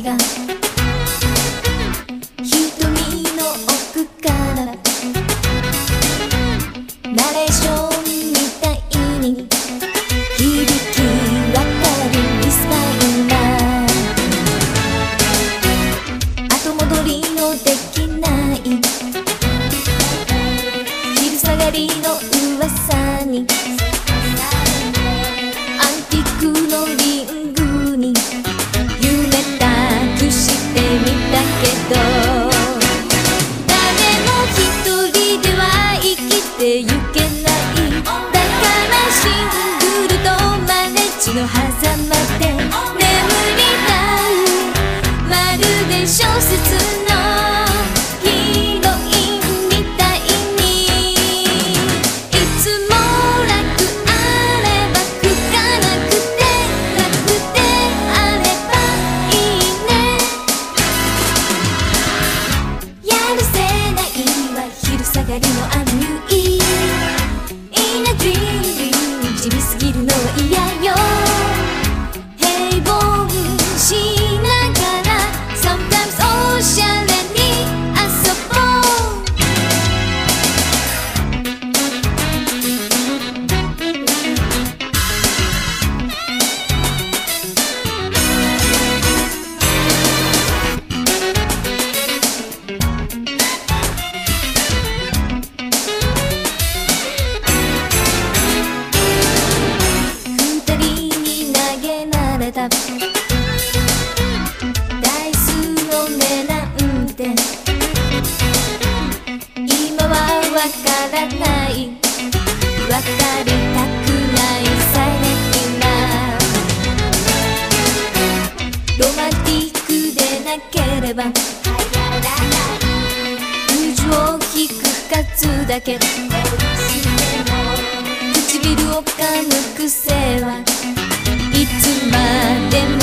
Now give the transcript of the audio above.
瞳の奥から。ナレーションみたいに。響き渡るリスパイな。後戻りのできない。昼下がりの噂に。だからシングルとマネッジの狭間で眠りたうまるで小説 일이 나 れたダイスの目なんて。今はわからない。わかりたくないサイレンなロマンティックでなければ。友情を引く数だけ。唇を噛む癖は。までも